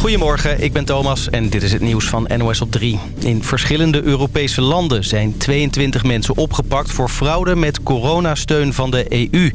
Goedemorgen, ik ben Thomas en dit is het nieuws van NOS op 3. In verschillende Europese landen zijn 22 mensen opgepakt... voor fraude met coronasteun van de EU.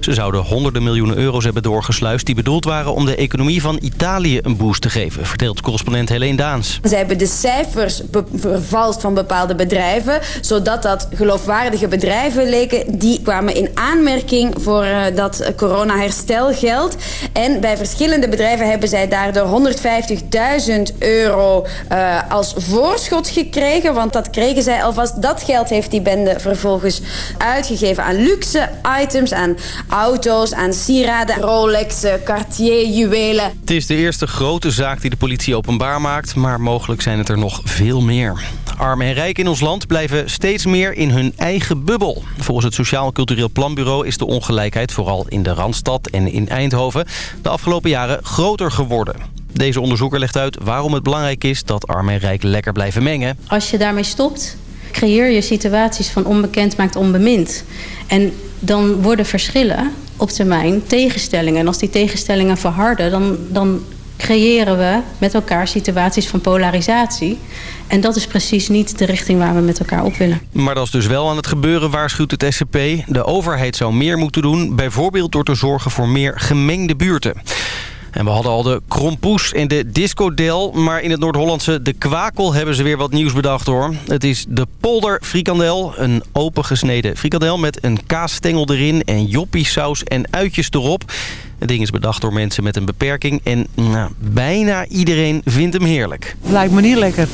Ze zouden honderden miljoenen euro's hebben doorgesluist... die bedoeld waren om de economie van Italië een boost te geven... vertelt correspondent Helene Daans. Ze hebben de cijfers vervalst van bepaalde bedrijven... zodat dat geloofwaardige bedrijven leken... die kwamen in aanmerking voor uh, dat corona-herstelgeld. En bij verschillende bedrijven hebben zij daardoor 100 150.000 euro uh, als voorschot gekregen. Want dat kregen zij alvast. Dat geld heeft die bende vervolgens uitgegeven aan luxe items. Aan auto's, aan sieraden, Rolex, Cartier, juwelen. Het is de eerste grote zaak die de politie openbaar maakt. Maar mogelijk zijn het er nog veel meer. Arm en rijk in ons land blijven steeds meer in hun eigen bubbel. Volgens het Sociaal Cultureel Planbureau is de ongelijkheid... vooral in de Randstad en in Eindhoven... de afgelopen jaren groter geworden. Deze onderzoeker legt uit waarom het belangrijk is dat arm en rijk lekker blijven mengen. Als je daarmee stopt, creëer je situaties van onbekend maakt onbemind. En dan worden verschillen op termijn tegenstellingen. En als die tegenstellingen verharden, dan, dan creëren we met elkaar situaties van polarisatie. En dat is precies niet de richting waar we met elkaar op willen. Maar dat is dus wel aan het gebeuren, waarschuwt het SCP. De overheid zou meer moeten doen, bijvoorbeeld door te zorgen voor meer gemengde buurten. En we hadden al de krompoes en de discodel. Maar in het Noord-Hollandse De Kwakel hebben ze weer wat nieuws bedacht hoor. Het is de polder frikandel. Een opengesneden frikandel met een kaasstengel erin en joppiesaus en uitjes erop. Het ding is bedacht door mensen met een beperking. En nou, bijna iedereen vindt hem heerlijk. Lijkt me niet lekker.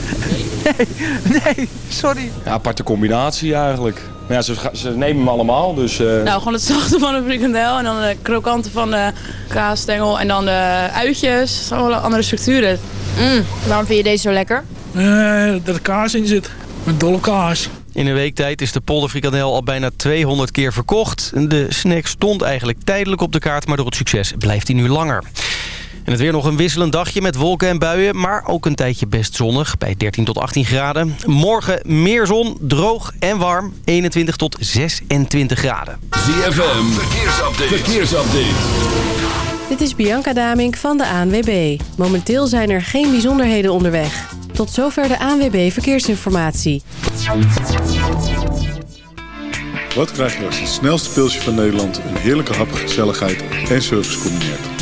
Nee, nee sorry. Ja, aparte combinatie eigenlijk. Maar ja, ze, ze, nemen hem allemaal, dus... Uh... Nou, gewoon het zachte van de frikandel en dan de krokante van de kaasstengel en dan de uitjes. Dat is allemaal een andere structuren. Mm. Waarom vind je deze zo lekker? Uh, dat er kaas in zit. Met dolle kaas. In een week tijd is de polderfrikandel al bijna 200 keer verkocht. De snack stond eigenlijk tijdelijk op de kaart, maar door het succes blijft hij nu langer. En het weer nog een wisselend dagje met wolken en buien, maar ook een tijdje best zonnig bij 13 tot 18 graden. Morgen meer zon, droog en warm, 21 tot 26 graden. ZFM, verkeersupdate. verkeersupdate. Dit is Bianca Damink van de ANWB. Momenteel zijn er geen bijzonderheden onderweg. Tot zover de ANWB Verkeersinformatie. Wat krijg je als het snelste pilsje van Nederland... een heerlijke hap, gezelligheid en service combineert?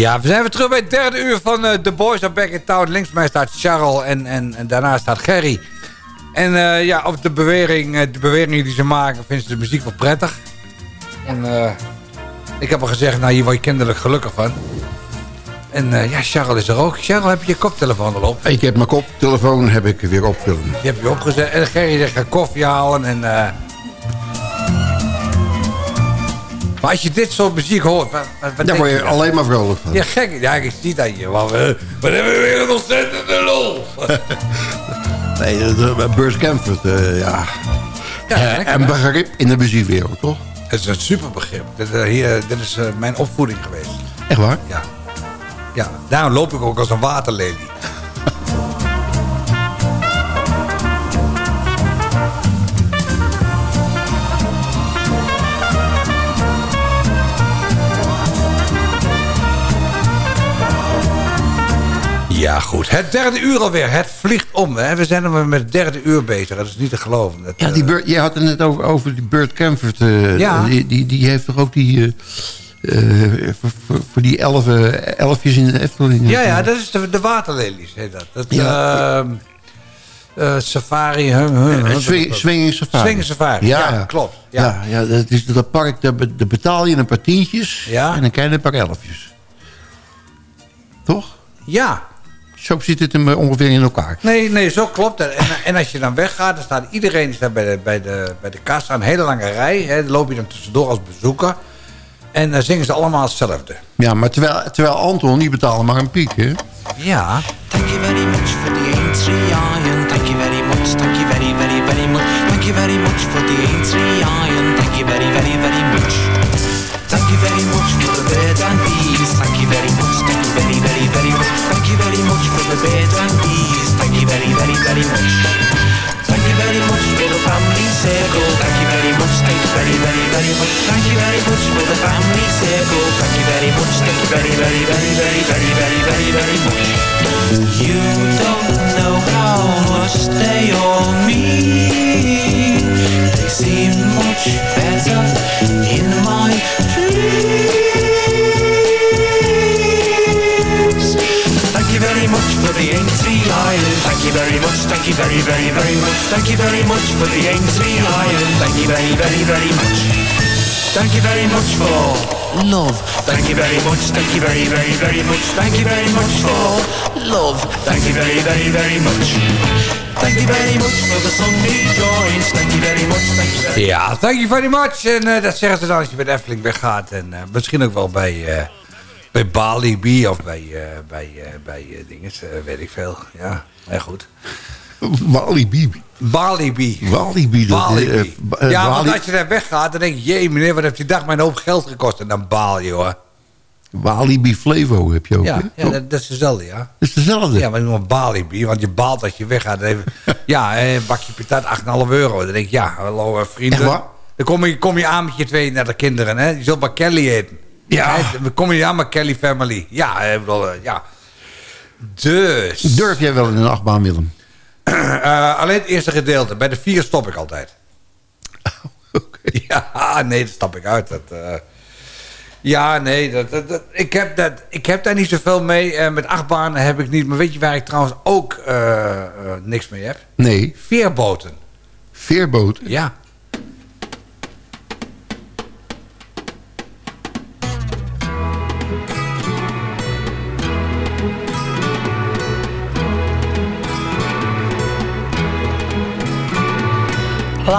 Ja, we zijn weer terug bij het derde uur van uh, The Boys are Back in Town. Links mij staat Charles en, en, en daarna staat Gerry. En uh, ja, op de, bewering, uh, de beweringen die ze maken, vinden ze de muziek wel prettig. En ik heb al gezegd, nou hier word je kinderlijk gelukkig van. En ja, Charles is er ook. Charles, heb je je koptelefoon al op? Ik heb mijn koptelefoon heb ik weer opgezet. Die heb je opgezet. En Gerry zegt, ga koffie halen en... Maar als je dit soort muziek hoort... Wat, wat Daar word je, alleen maar vrolijk van. Ja, gek. Ja, ik zie dat je. Maar we, we hebben weer een ontzettende lol. nee, de, Beurs Camford, uh, ja. ja en begrip in de muziekwereld, toch? Het is een super begrip. Dit, uh, hier, dit is uh, mijn opvoeding geweest. Echt waar? Ja. Ja, daarom loop ik ook als een waterlelie. Ja, goed. Het derde uur alweer. Het vliegt om. Hè. We zijn er met het derde uur bezig. Dat is niet te geloven. Dat, Ja, die Bert, je had het net over, over die Bert Camford. eh, Ja. Die, die, die heeft toch ook die... eh, eh, voor, voor, voor die elf, eh, elfjes in de Efteling. ja, ja, dat is de, de waterlelies, heet dat. dat Ja. ehm, eh, safari. Eh, swing- Swinging Safari. Swinging Safari, ja, klopt. Ja. Ja, ja, dat is dat park, daar, daar betaal je een paar tientjes Ja. en dan krijg je een paar elfjes. Toch? Ja. Zo zit het hem eh, ongeveer in elkaar. Nee, nee, zo klopt het. En, en als je dan weggaat, dan staat iedereen staat bij, de, bij, de, bij de kassa, een hele lange rij. Hè, dan loop je dan tussendoor als bezoeker. En dan zingen ze allemaal hetzelfde. Ja, maar terwijl, terwijl Anton, die betaalde maar een piek, hè? Ja. Thank you very much for the A3 iron. Thank you very much. Thank you very, very, very much. Thank you very much for the A3 iron. Thank you very, very, very much. Thank you very much for the bird and bees. Thank you very much. Thank you very, very, the bird and bees. Thank you very, very, very much. Thank you very much for the family circle. Thank you very much. Thank you very, very, very much. Thank you very much for the family circle. Thank you very much. Thank you very, very, very, very, very, very, very, very much. You don't know how much they all mean. They seem much better in my dreams. The Aintree Iron. Thank you very much. Thank you very, very, very much. Thank you very much for the Aintree Iron. Thank you very, very, very much. Thank you very much for love. Thank you very much. Thank you very, very, very much. Thank you very much for love. Thank you very, very, very much. Thank you very much for the Sunday joints. Thank you very much. Ja, thank you very much. En eh, dat zeggen ze dan als je bij de Efteling weggaat. En eh, misschien ook wel bij, eh bij Bali B of bij, eh bij, eh bij eh, dinges, eh, weet ik veel. Ja, heel goed. Walibi. Balibi. Walibi. dat, Balibi. eh, ba- eh, ja, want als je daar weggaat, dan denk je... Jee, meneer, wat heeft die dag mijn hoop geld gekost? En dan baal je, hoor. Walibi Flevo heb je ook, Ja, ja dat, dat is dezelfde, ja. Dat is dezelfde. Ja, maar noem Balibi, want je baalt als je weggaat. Dan even, ja, een bakje patat, 8,5 euro. Dan denk ik, ja, hallo vrienden. Dan kom je, kom je aan met je twee naar de kinderen, hè. Je zult bij Kelly eten. Ja. Hè, Dan kom je aan met Kelly Family. Ja, ik bedoel, eh, ja. Dus... Durf jij wel in een achtbaan, Willem? Eh, alleen het eerste gedeelte. Bij de vier stop ik altijd. Ja, nee, dat stap ik uit. Dat, eh, ja, nee, dat, dat, dat- ik, heb dat, ik heb daar niet zoveel mee. Eh, met achtbanen heb ik niet. Maar weet je waar ik trouwens ook eh, eh, niks mee heb? Nee. Veerboten. Veerboot? Ja.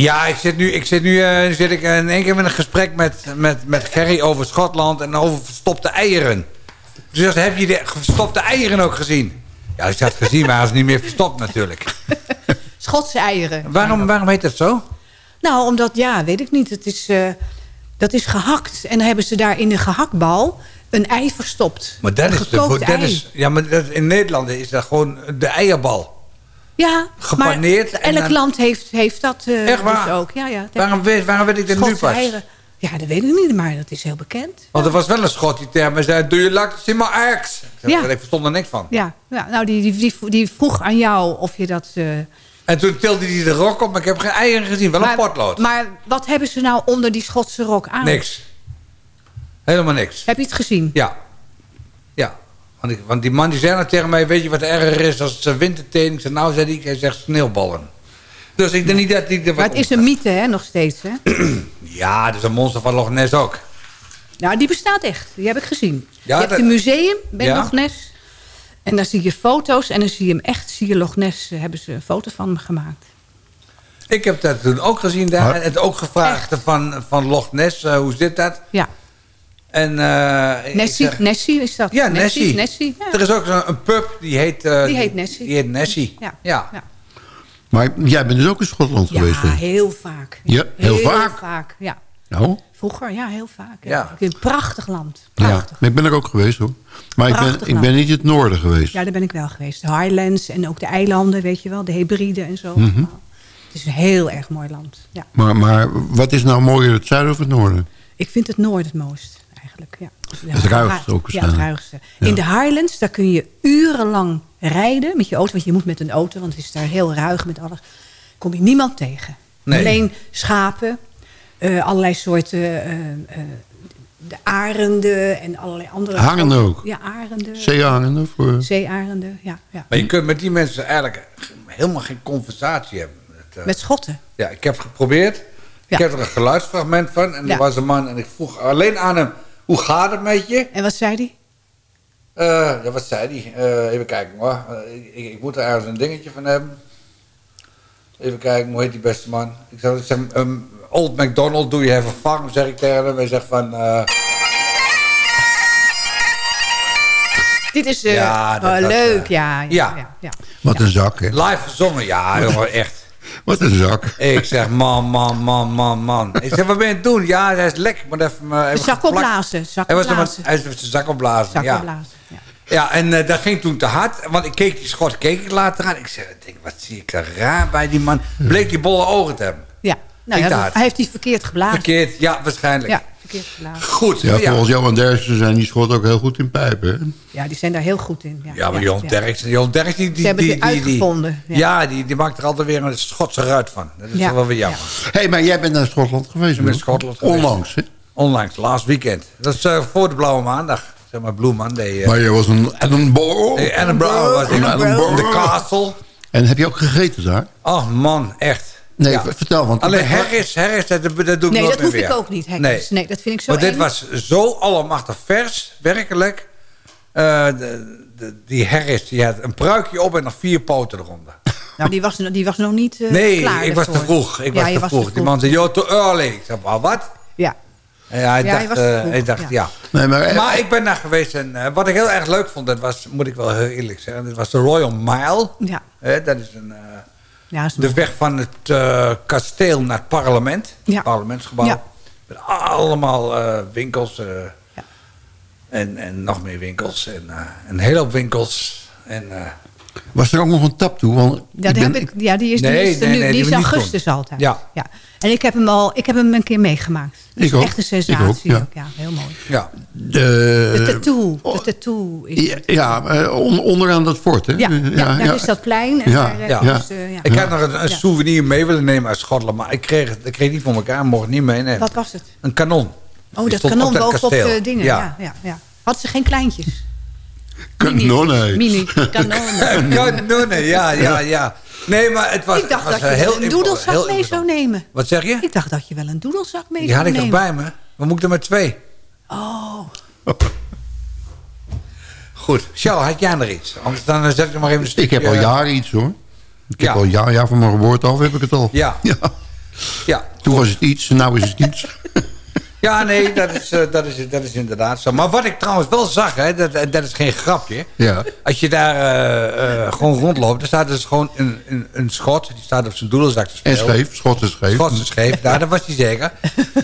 Ja, ik zit nu, ik zit nu eh, zit ik in één keer met een gesprek met, met, met Gerry over Schotland en over verstopte eieren. Dus heb je de verstopte eieren ook gezien? Ja, ik had gezien, maar hij is niet meer verstopt natuurlijk. Schotse eieren. Waarom, waarom heet dat zo? Nou, omdat, ja, weet ik niet. Het is, eh, dat is gehakt. En dan hebben ze daar in de gehaktbal een ei verstopt. Maar dat is, de, dat is, ja, maar dat, in Nederland is dat gewoon de eierbal. Ja, gepaneerd maar en elk dan- land heeft, heeft dat eh, Echt waar? dus ook. Ja, ja, Waarom weet, waarom weet ik dit nu pas? eieren. Ja, dat weet ik niet, maar dat is heel bekend. Want er was wel een schot die me zei... Do you like to see my eggs? Ik, Ja. ik verstond er niks van. Ja, ja nou, die, die, die, die vroeg aan jou of je dat... eh, En toen tilde hij de rok op, maar ik heb geen eieren gezien. Wel een maar, potlood. Maar wat hebben ze nou onder die Schotse rok aan? Niks. Helemaal niks. Heb je het gezien? Ja. Ja. Want, ik, want die man die zei nou tegen mij... Weet je wat erger is als winterteen? Ik zei, nou, zei hij, hij zegt sneeuwballen. Dus ik denk niet dat hij... er Maar het is een mythe, hè, nog steeds, hè? Ja, dus een monster van Loch Ness ook. Nou, die bestaat echt. Die heb ik gezien. Ja, je hebt dat- een museum bij Ja. Loch Ness. En daar zie je foto's. En dan zie je hem echt, zie je Loch Ness, eh, hebben ze een foto van hem gemaakt. Ik heb dat toen ook gezien daar. En het ook gevraagd van, van Loch Ness. eh, hoe zit dat? Ja. En, eh, Nessie, zeg- Nessie is dat? Ja, Nessie. Nessie, ja. Er is ook zo'n een pub die heet... eh, Die heet Nessie. Die heet Nessie. Ja. ja. Ja. Maar jij bent dus ook in Schotland Ja, geweest? hè? heel vaak. Ja, heel vaak? Heel vaak, ja. Nou, Vroeger, ja, heel vaak. Ja. Ja. Een prachtig land. ja. Prachtig. Maar ik ben er ook geweest hoor. Maar ik ben, ik ben niet in het noorden geweest. Ja, daar ben ik wel geweest. De Highlands en ook de eilanden, weet je wel. De Hebriden en zo. Mhm. Het is een heel erg mooi land. Ja. Maar, maar wat is nou mooier, het zuiden of het noorden? Ik vind het noord het mooist, eigenlijk. Ja. Het ruigste ook Ja, het ruigste. In de Highlands, daar kun je urenlang rijden met je auto. Want je moet met een auto, want het is daar heel ruig met alles. Kom je niemand tegen. Nee. Alleen schapen, eh, allerlei soorten... eh, eh, de arenden en allerlei andere... Arenden ook? Ja, arenden. Zeearenden of, eh? Zeearenden, ja. ja. Maar je kunt met die mensen eigenlijk helemaal geen conversatie hebben. Met schotten. Ja, ik heb geprobeerd. Ja. Ik heb er een geluidsfragment van. En Ja. er was een man en ik vroeg alleen aan hem... Hoe gaat het met je? En wat zei hij? Eh, ja, wat zei hij? Eh, even kijken hoor. Eh, ik, ik, moet er ergens een dingetje van hebben. Even kijken, hoe heet die beste man? Ik zou ik zeg, um, Old McDonald, do you have a farm? Zeg ik tegen hem. Hij zegt van... eh, Dit is eh, Ja, dat oh, leuk, ja. Ja, ja. ja. ja. Wat een zak, hè? live gezongen, ja jongen, echt. Wat een zak. Ik zeg, man, man, man, man, man. Ik zeg, wat ben je aan het doen? Ja, hij is lekker. Ik moet even, even Zak opblazen, zak was opblazen. hij is met zijn zak opblazen. Zak ja. opblazen, ja. Ja, en eh, dat ging toen te hard. Want ik keek die schot, keek ik later aan. Ik zeg, ik denk, wat zie ik er raar bij die man. Bleek die bolle ogen te hebben. Ja, nou, ja, hij heeft die verkeerd geblazen. Verkeerd, ja, waarschijnlijk. Ja, Goed, Ja, ja. volgens Johan Derksen zijn die schotten ook heel goed in pijpen. hè? Ja, die zijn daar heel goed in. Ja, Ja, maar ja. Derksen, Jon Derksen, die, die, Ze hebben die, die, die- uitgevonden, ja. Ja, die, die maakt er altijd weer een Schotse ruit van. Dat is Ja, wel weer jammer. Hé, hey, maar jij bent naar Schotland geweest? Ik ben in Schotland geweest. Onlangs, hè? Onlangs, last weekend. Dat is eh, voor de Blauwe Maandag. Zeg maar Blue Monday. eh. Maar je was een Edinburgh. Edinburgh was ik. Edinburgh. De castle. En heb je ook gegeten daar? Oh man, echt. Nee, Ja. vertel. Want Alleen Harris, Harris, dat, dat doe ik Nee, nooit dat hoef weer. ik ook niet, Hackers. Nee. dat vind ik zo Maar dit was zo allemachtig vers, werkelijk. Eh, de, de- die Harris, die had een pruikje op en nog vier poten eronder. Nou, die was, die was nog niet eh, nee, klaar ik was te vroeg. Ik Ja, was te was vroeg. Die man zei, yo, too early. Ik zei, "Maar wat? Ja. En ja, hij Ja, dacht, eh, vroeg, hij dacht ja. ja. Nee, maar, eh, Maar ik ben daar geweest en eh, wat ik heel erg leuk vond, dat was, moet ik wel heel eerlijk zeggen, dat was de Royal Mile. Ja. Hè, dat is een, eh, Ja, de weg van het eh, kasteel naar het parlement. Ja. Het parlementsgebouw. Ja. Met allemaal eh, winkels. eh, en, en nog meer winkels. En een hele hoop winkels. En, was er ook nog een tap toe? Want Ja, die, ben- heb ik, ja, die is, die Nee, is, nee, nu, nee, die is augustus altijd. Ja. ja. En ik heb hem al, ik heb hem een keer meegemaakt. Dat Ik is ook. echt een Ik ook, sensatie. ja. ook, ja, heel mooi. ja. De de, tattoo. De tattoo is ja, ja, eh, on- onderaan dat fort, hè? Ja, ja, daar is dat plein. En Ja. daar, eh, Ja. dus, eh, ja. Ik had nog een, een Ja. souvenir mee willen nemen uit Schotland. Maar ik kreeg, het- ik kreeg niet voor elkaar. Mocht niet meenemen. Wat was het? Een kanon. Oh, dat kanon bovenop de dingen. Ja. Ja, ja, Hadden ze geen kleintjes? Kanonnen. Mini kanonnen. Kanonnen, ja, ja, ja. Nee, maar het was, ik dacht het was dat je heel een doedelzak heel mee zou nemen. Wat zeg je? Ik dacht dat je wel een doedelzak mee Die zou had ik nemen. nog bij me. Maar moet ik er maar twee? Oh. Goed. Charles, had jij er iets? Anders dan eh, zet ik er maar even een Ik stukje... heb al eh, jaren iets hoor. Ik Ja. heb al jaar, jaar van mijn geboorte af heb ik het al. Ja. ja. Ja. Toen was het iets, en nu is het niets. Ja, nee, dat is, eh, dat, is, dat is inderdaad zo. Maar wat ik trouwens wel zag, hè, dat, dat is geen grapje. Ja. Als je daar eh, eh, gewoon rondloopt, dan staat dus gewoon een, een, een schot. Die staat op zijn doedelzak te En spelen. scheef, schot is scheef. Schot is scheef, nou, dat was hij zeker.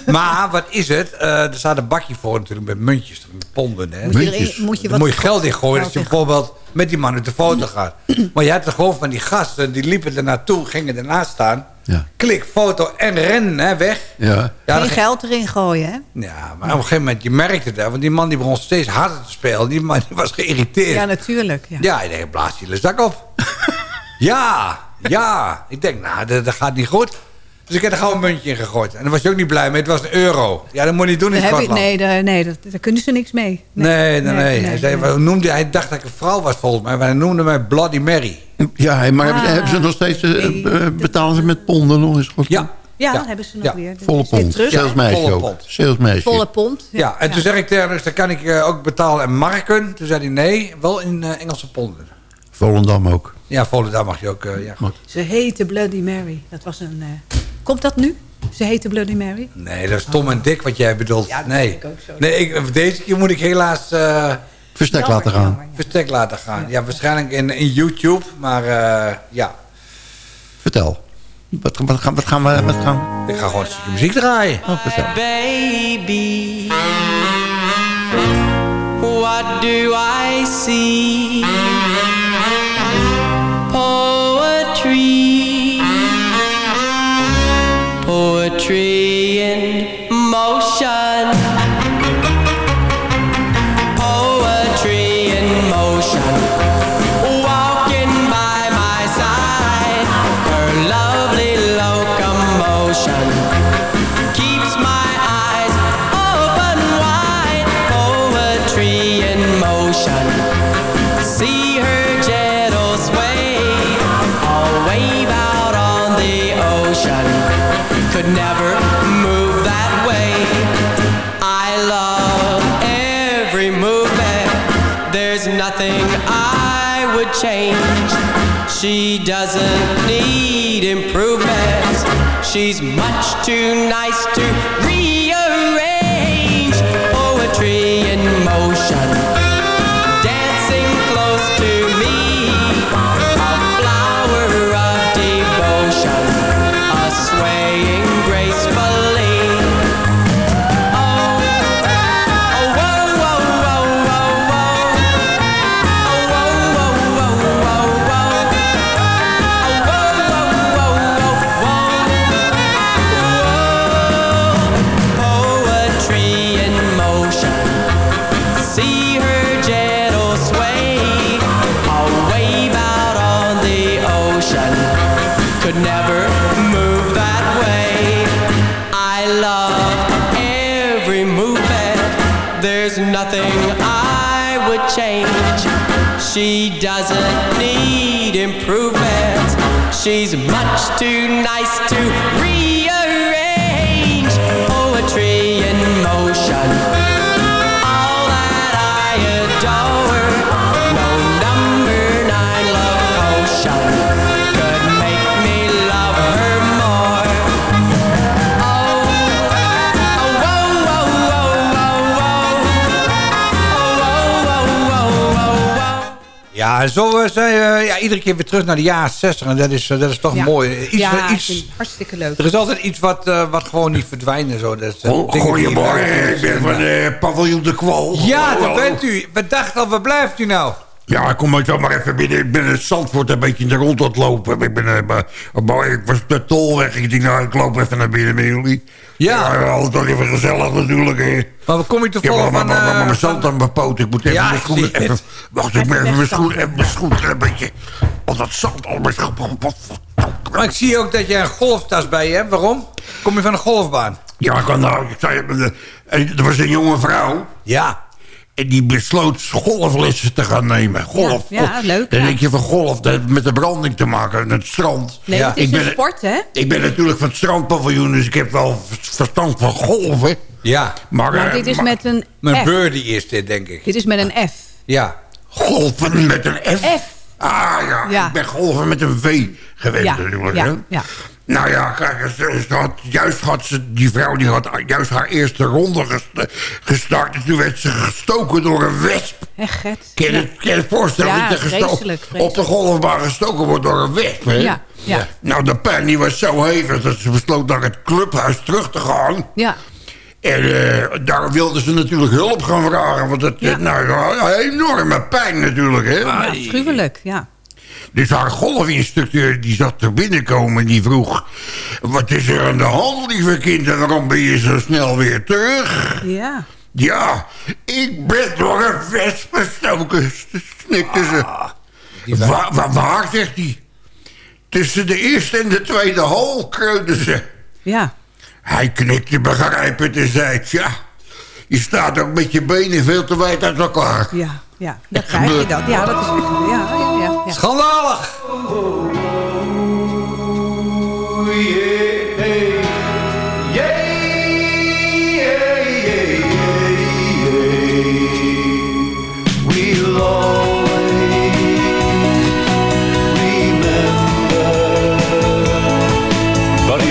Maar wat is het? Eh, er staat een bakje voor natuurlijk met muntjes, met ponden. Hè. Moet je moet je wat moet je geld in gooien als je bijvoorbeeld met die man uit de foto gaat. Maar je had er gewoon van die gasten, die liepen er naartoe, gingen ernaast staan. Ja. Klik, foto en rennen hè, weg. Ja. Ja, Geen dan- geld erin gooien, hè? ja, maar op een gegeven moment, je merkte het. hè, Want die man die begon steeds harder te spelen. Die man die was geïrriteerd. Ja, Ja, natuurlijk. Ja. ik denk, blaas je de zak op. ja, ja. Ik denk, nou, dat, dat gaat niet goed. Dus ik heb er gewoon een muntje in gegooid. En daar was je ook niet blij mee. Het was een euro. Ja, dat moet je niet doen in heb Schotland. nee, daar, nee dat, daar kunnen ze niks mee. Nee, nee, nee. nee, hij, zei, noemde, hij dacht dat ik een vrouw was volgens mij. Maar hij noemde mij Bloody Mary. Ja, maar hebben, Ah. hebben ze nog steeds, eh, eh, betalen ze met ponden nog eens? Ja. Ja, Ja. dat hebben ze nog Ja. weer. Volle pond. Salesmeisje volle ook. pond. Salesmeisje. Volle pond. Ja, en toen zeg ik tegen dus dan kan ik eh, ook betalen in marken. Toen zei hij nee, wel in eh, Engelse ponden. Volendam ook. Ja, Volendam mag je ook. eh, ja, goed. Ze heette Bloody Mary. Dat was een... Komt dat nu? Ze heette Bloody Mary? Nee, dat is Tom en Dick wat jij bedoelt. Ja, dat nee. vind ik ook zo. nee ik, deze keer moet ik helaas eh Verstek Jammer, laten gaan. jammer, ja. verstek laten gaan. Ja, waarschijnlijk in, in YouTube, maar eh, ja. Vertel. Wat, wat, gaan, wat gaan we... Wat gaan... Ik ga gewoon een stukje muziek draaien. Oh, vertel. baby. What do I see? She's much too nice to change. She doesn't need improvement. She's much too nice to rearrange. Ja, zo eh, zijn we ja, iedere keer weer terug naar de jaren 60. En dat is, eh, dat is toch Ja. mooi. Iets, ja, eh, iets, hartstikke leuk. er is altijd iets wat, eh, wat gewoon niet verdwijnt en zo. Dat eh, Goedemorgen, ik ben van de paviljoen de Kwal. Ja, Hallo, daar hallo. bent u. We dachten al, waar blijft u nou? Ja, kom maar zo maar even binnen. Ik ben in Zandvoort een beetje in de rond aan het lopen. Ik, ben, eh, maar, maar ik was op de tolweg. Ik denk, nou, ik loop even naar binnen met jullie. Ja. ja altijd even gezellig natuurlijk. hè. Maar Ik heb toevallig maar, van... maar, maar, maar eh, mijn zand aan mijn poot. Ik moet even Ja, mijn schoenen... Even, wacht, ik moet even mijn schoenen... Even mijn schoenen een beetje... Oh, dat zand al mijn schoenen... Maar ik zie ook dat jij een golftas bij je hebt. Waarom? Kom je van een golfbaan? Ja, ik kan nou... Ik zei, eh, er was een jonge vrouw. Ja. En die besloot golflessen te gaan nemen. Golf. Ja, ja, leuk, Dan ja. denk je van golf, dat heeft met de branding te maken. Het strand. Nee, het is ik een ben, sport, hè? ik ben natuurlijk van het strandpaviljoen, dus ik heb wel verstand van golven. Ja. Maar, Maar eh, dit is maar- met een Mijn F. birdie is dit, denk ik. Dit is met een F. Ja. Golven met een F? F. Ah ja, Ja. ik ben golven met een V geweest Ja, natuurlijk. ja, ja. Nou ja, kijk, ze, ze had, juist had ze, die vrouw die had juist haar eerste ronde gest- gestart. En toen werd ze gestoken door een wesp. Echt. Kun je, het voorstellen Ja, dat je vreselijk, vreselijk. op de golfbaan gestoken wordt door een wesp? Hè? Ja, ja. Nou, de pijn die was zo hevig dat ze besloot naar het clubhuis terug te gaan. Ja. En eh, daar wilden ze natuurlijk hulp gaan vragen. Want het Ja. nou, ja, enorme pijn natuurlijk. Hè? Ja, afschuwelijk, ja. Dus haar golfinstructeur die zat er binnenkomen. Die vroeg, wat is er aan de hand, lieve kind? En waarom ben je zo snel weer terug? Ja. Ja, ik ben door een wesp gestoken, snikte ze. Waar, waar, waar, zegt hij? Tussen de eerste en de tweede hol kreunde ze. Ja. Hij knikte begrijpend en zei... Ja, je staat ook met je benen veel te wijd uit elkaar. Ja, ja. Dan krijg je dat. Ja, dat is. Ja, ja, ja. Schandalig! We'll always remember Buddy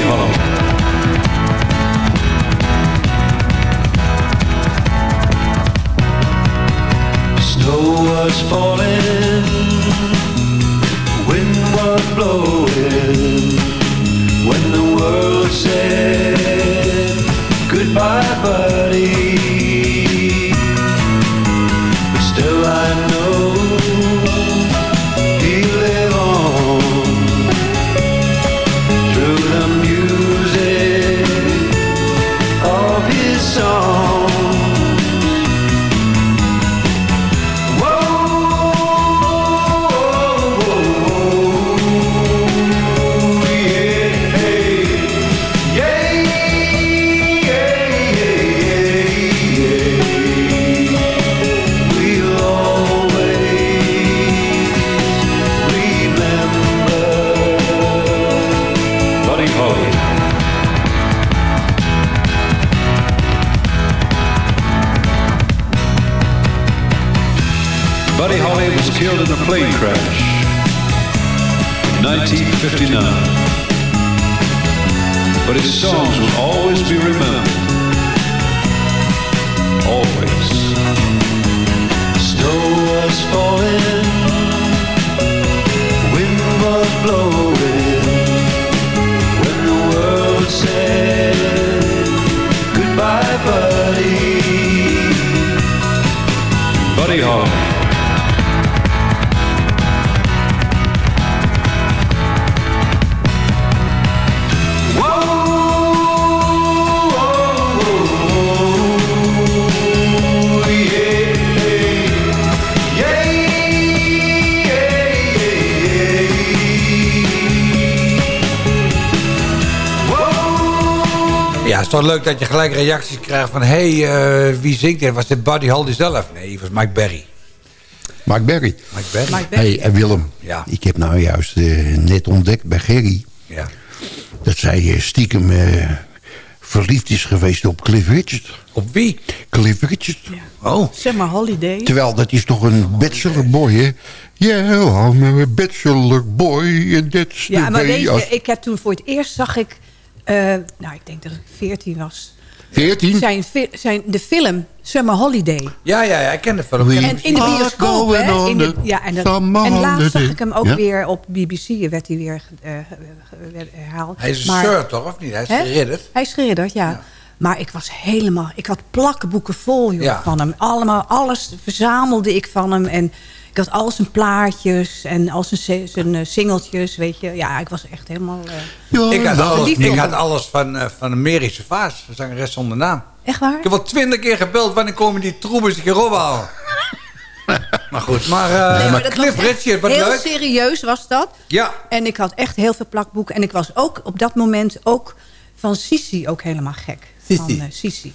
plane crash 1959. But his songs will always be remembered. Always. Snow was falling, wind was blowing. Is toch leuk dat je gelijk reacties krijgt van... hé, hey, eh, wie zingt dit? Was dit Buddy Holly zelf? Nee, het was Mike Berry. Mike Berry. Mike Berry. Mike Berry. Hey, en Willem, Ja. ik heb nou juist eh, net ontdekt bij Gerry... Ja. dat zij eh, stiekem eh, verliefd is geweest op Cliff Richard. Op wie? Cliff Richard. Oh. Zeg maar holiday. Terwijl dat is toch een bachelor boy, hè? Yeah, I'm a bachelor boy and that's the Ja, maar way... weet je, ik heb toen voor het eerst zag ik... eh, nou, ik denk dat ik 14 was. 14? Zijn, zijn de film Summer Holiday. Ja, ja, ja, ik ken de film. En in de bioscoop, going hè? on In de, ja, en, dat- en laatst zag ik hem ook Ja? weer op BBC, werd hij weer werd herhaald. Hij is een shirt, toch? Of niet? Hij is Hè? geridderd. Hij is geridderd, ja. Maar ik was helemaal... Ik had plakkenboeken vol joh, Ja. van hem. Allemaal, alles verzamelde ik van hem. En ik had al zijn plaatjes en al zijn, zijn eh, singeltjes, weet je. Ja, ik was echt helemaal... eh, Ik had alles, ik had alles van, eh van een Merische Vaas. Een zangeres zonder naam. Echt waar? Ik heb wel twintig keer gebeld. Wanneer komen die troebels een keer ophalen? maar goed, maar, eh Nee, maar Cliff Richard, wat heel leuk. serieus was dat. Ja. En ik had echt heel veel plakboeken. En ik was ook op dat moment ook van Sissi ook helemaal gek. Van eh, Sissi,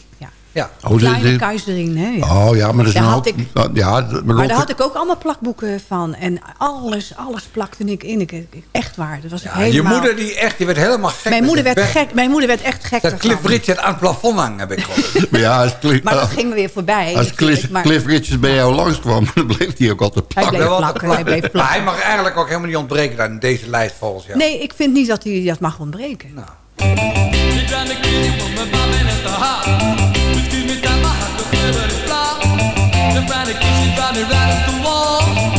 ja. Oh, de- Kleine de- hè? Ja. Oh ja, maar dat is Daar had hoop- ik- Ja, maar Maar Lotte- daar had ik ook allemaal plakboeken van. En alles, alles plakte ik in. Ik, echt waar. Dat was Ja, helemaal... Je moeder die echt, die werd helemaal gek. Mijn moeder, werd gek, mijn moeder werd echt gek Dat. Cliff Richard aan het plafond hangen, heb ik gehoord. Maar ja, als Cliff, Maar dat ging me weer voorbij. als Cliff, maar Cliff Richards bij jou langskwam, dan bleef hij ook altijd Hij plakken. bleef hij bleef Maar hij mag eigenlijk ook helemaal niet ontbreken in deze lijst volgens jou. Nee, ik vind niet dat hij dat mag ontbreken. Nou. Loving doll, yeah. You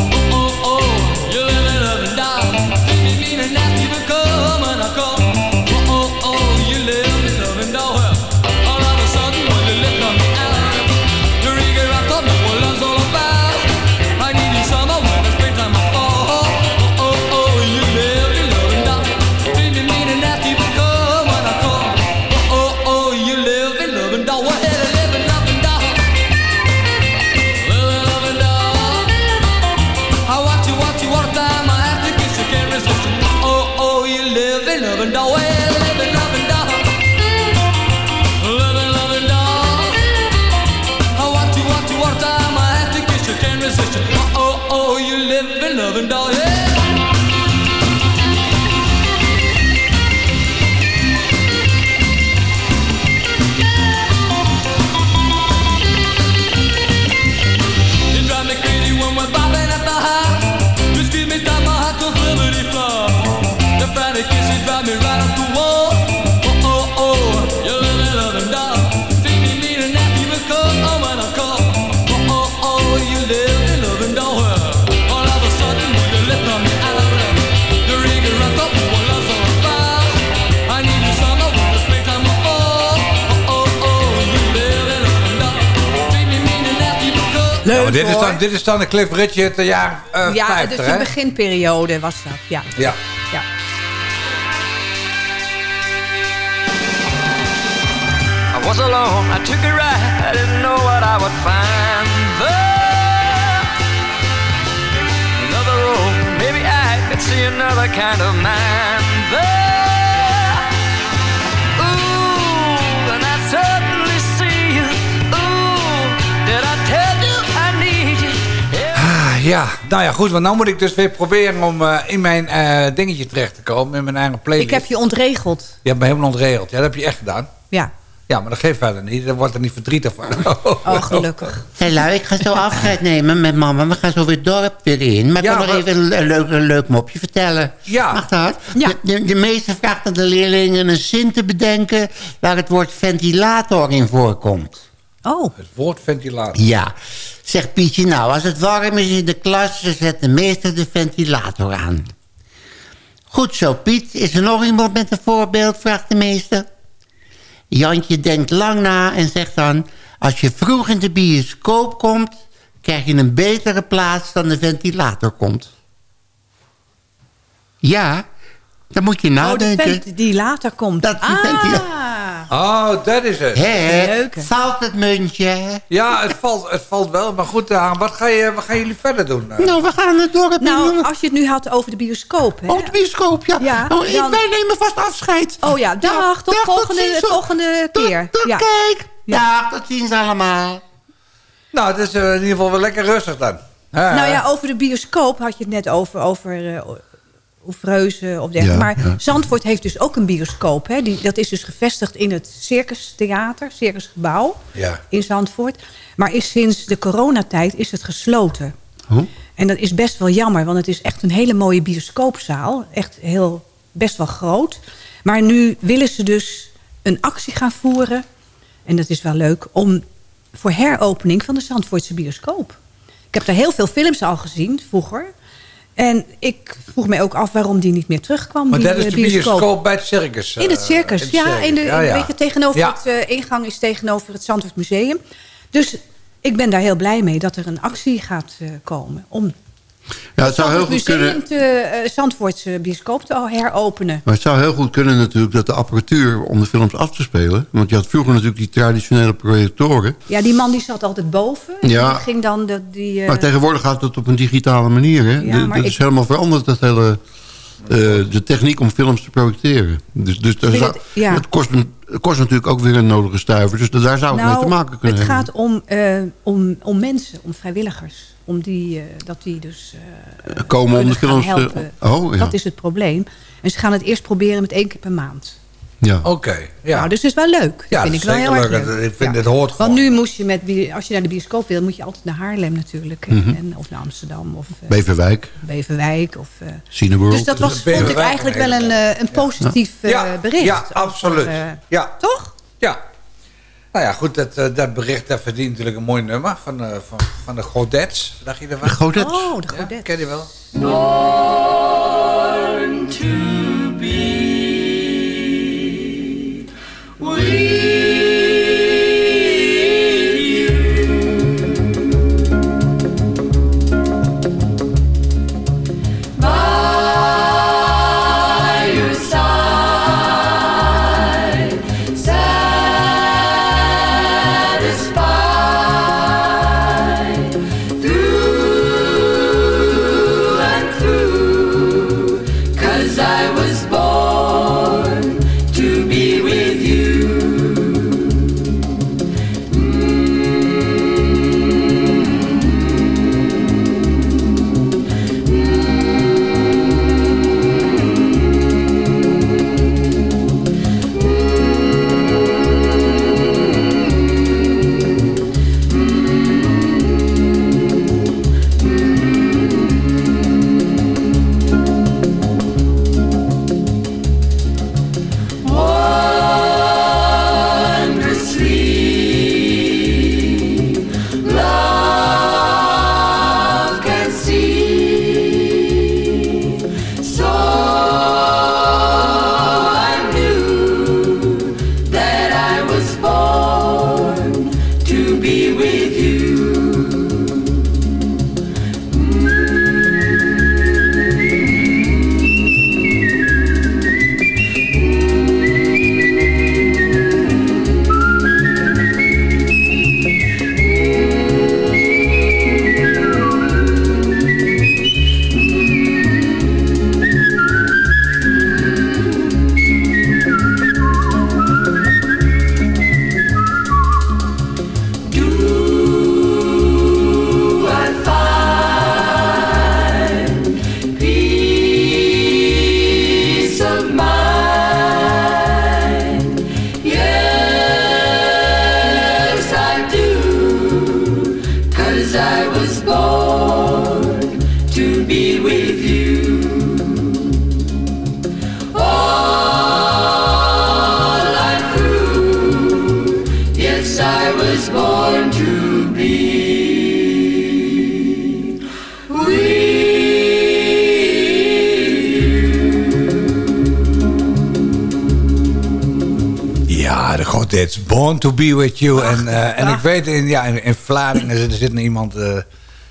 Oh, oh, oh, you live in love and all, yeah dit, is dan, dit is dan de Cliff Richard, de jaar eh ja, 50, dus hè? de beginperiode was dat. Ja. Ja. ja. I was alone, I took a ride, I didn't know what I would find there. Another road, maybe I could see another kind of man ja, nou ja, goed. Want nou moet ik dus weer proberen om eh, in mijn eh, dingetje terecht te komen. In mijn eigen playlist. Ik heb je ontregeld. Je hebt me helemaal ontregeld. Ja, dat heb je echt gedaan. Ja. Ja, maar dat geeft verder niet. Daar wordt er niet verdrietig van. Oh, gelukkig. Hé, lui, ik ga zo afscheid nemen met mama. We gaan zo weer het dorp weer in. Maar ik Ja, wil nog maar- even een, leuk, een leuk mopje vertellen. Ja. Mag dat? De, de, de meester vraagt aan de leerlingen een zin te bedenken... waar het woord ventilator in voorkomt. Oh. Het woord ventilator. Ja. Zegt Pietje, nou, als het warm is in de klas... dan zet de meester de ventilator aan. Goed zo, Piet. Is er nog iemand met een voorbeeld, vraagt de meester. Jantje denkt lang na en zegt dan... als je vroeg in de bioscoop komt... krijg je een betere plaats dan de ventilator komt. Ja, dan moet je Oh, de nadenken. vent die later komt. Dat die ah, Oh, dat is het. Hè, Leuke. valt het muntje? Ja, het valt, het valt wel. Maar goed, Daan, wat, ga je, wat gaan jullie verder doen? eh? Nou, we gaan het dorp in. Nou, als je het nu had over de bioscoop. Hè? Oh, de bioscoop, ja. Ja, oh, ik, dan- wij nemen vast afscheid. Oh ja, dag. tot dag, volgende, tot volgende keer. Tot ja. kijk. Dag, tot ziens allemaal. Nou, het is eh, in ieder geval wel lekker rustig dan. Nou ja, over de bioscoop had je het net over, over uh, Oefreuzen of dergelijke. Ja, maar ja. Zandvoort heeft dus ook een bioscoop. Hè? Die, dat is dus gevestigd in het Circus Theater, Circusgebouw Ja. in Zandvoort. Maar is sinds de coronatijd is het gesloten. En dat is best wel jammer, want het is echt een hele mooie bioscoopzaal. Echt heel, best wel groot. Maar nu willen ze dus een actie gaan voeren. En dat is wel leuk, om voor heropening van de Zandvoortse bioscoop. Ik heb daar heel veel films al gezien, vroeger. En ik vroeg mij ook af waarom die niet meer terugkwam. Maar die, dat is eh, de bioscoop bij het circus. in het eh, circus, in het ja. circus. In de, Ja, ja. Weet je, tegenover Ja. het eh, ingang is tegenover het Zandvoort Museum. Dus ik ben daar heel blij mee dat er een actie gaat komen... om Ja, het zou heel het goed kunnen... te eh, Zandvoortse bioscoop te heropenen. Maar het zou heel goed kunnen natuurlijk dat de apparatuur om de films af te spelen... want je had vroeger natuurlijk die traditionele projectoren... Ja, die man die zat altijd boven. En Ja. ging dan de, die... eh, maar tegenwoordig gaat het op een digitale manier. Hè? Ja, De- maar dat is helemaal veranderd, dat hele eh, de techniek om films te projecteren. Dus, dus zou, het- ja. het, kost, het kost natuurlijk ook weer een nodige stuiver. Dus daar zou het mee te maken kunnen Nou, het hebben. gaat om, eh, om, om mensen, om vrijwilligers. Om die, eh, dat die dus eh, Komen om de films te- helpen. Oh, ja. Dat is het probleem. En ze gaan het eerst proberen met één keer per maand. Ja. Oké, ja. Nou, dus het is wel leuk. Ja, vind dat ik is wel heel zeker erg leuk. leuk. Ik vind Ja. het hoort Want nu moest je met, als je naar de bioscoop wil, moet je altijd naar Haarlem natuurlijk. En- Mhm. en, of naar Amsterdam of eh, Beverwijk. Beverwijk. Of, eh, Cineworld. dus dat was, vond ik eigenlijk wel een, eh, een positief eh, Ja, bericht. Ja, over, absoluut. eh, ja. Toch? Ja. Nou ja, goed, dat, eh, dat bericht dat verdient natuurlijk een mooi nummer van, eh, van, van de Godets. Dacht je ervan? De Godets? Oh, de Ja, Godets. ken je wel? Born Born to be with you. En, eh, en ik weet, in, ja, in, in Vlaardingen zit, er zit iemand eh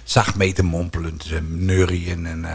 zacht mee te mompelen, te neurien. En, eh,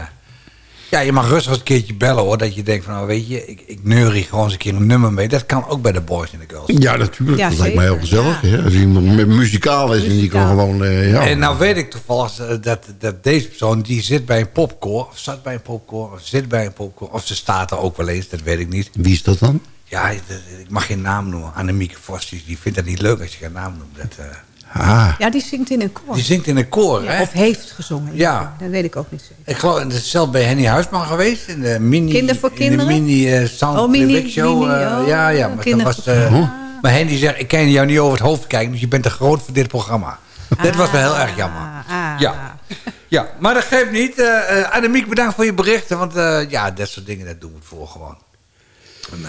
ja, je mag rustig een keertje bellen hoor. Dat je denkt van, nou, weet je, ik, ik neurie gewoon eens een keer een nummer mee. Dat kan ook bij de boys en de girls. Ja, natuurlijk. Ja, dat lijkt mij heel gezellig. hè. Als iemand met muzikaal is en die kan gewoon... eh, ja. En nou weet ik toevallig eh, dat, dat deze persoon, die zit bij een popcore. Of zat bij een popcore, of zit bij een popcore. Of ze staat er ook wel eens, dat weet ik niet. Wie is dat dan? Ja, ik mag geen naam noemen. Annemieke Vos, die, die vindt dat niet leuk als je geen naam noemt. Dat, eh, Ah. Ja, die zingt in een koor. die zingt in een koor, Ja, hè? of heeft gezongen. Ja. Dat weet ik ook niet zeker. Ik geloof, het is zelf bij Henny Huisman geweest. In de mini, Kinder voor In kinderen? de mini uh, Sound Oh, mini- Playback Show. mini, eh, oh, ja, ja. Maar, dat was, eh, kinderen. maar Henny zegt, ik kan jou niet over het hoofd kijken. Dus je bent te groot voor dit programma. Dat was wel heel erg jammer. Ah, Ja. Ja, maar dat geeft niet. eh eh, Annemiek, bedankt voor je berichten. Want eh, ja, dat soort dingen, dat doen we voor gewoon.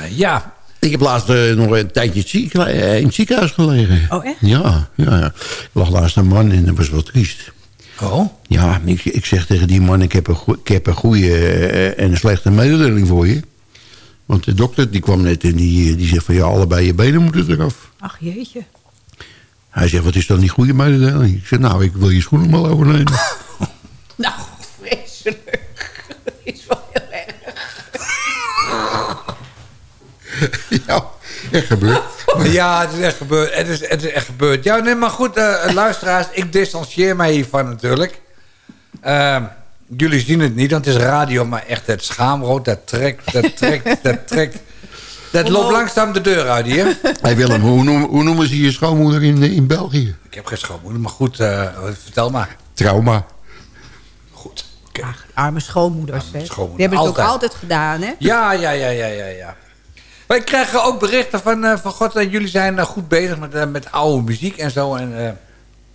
Ja. Ik heb laatst eh, nog een tijdje in het ziek- eh, in het ziekenhuis gelegen. Oh, echt? Ja, ja, ja. Er lag laatst een man en dat was wel triest. Oh? Ja, ik, ik zeg tegen die man, ik heb een, goe- ik heb een goede eh, en een slechte mededeling voor je. Want de dokter die kwam net en die, die zegt van ja, allebei je benen moeten eraf. Ach jeetje. Hij zegt, wat is dan die goede mededeling? Ik zeg, nou, ik wil je schoenen maar overnemen. Nou, vreselijk. Dat is wel heel erg. ja, echt gebeurd. Ja, het is echt gebeurd. Het is, het is echt gebeurd. Ja, nee, maar goed, eh, luisteraars, ik distancieer mij hiervan natuurlijk. Ehm, jullie zien het niet, want het is radio, maar echt het schaamrood, dat trekt, dat trekt, dat trekt. Dat loopt langzaam de deur uit hier. Hey Willem, hoe noemen, hoe noemen ze je schoonmoeder in, in België? Ik heb geen schoonmoeder, maar goed, eh, vertel maar. Trauma. Ach, arme schoonmoeders, hè. schoonmoeder, Die hebben het altijd. ook altijd gedaan, hè. Ja, ja, ja, ja, ja, ja. Wij krijgen ook berichten van, eh, van God, eh, jullie zijn eh, goed bezig met, eh, met oude muziek en zo. En, eh,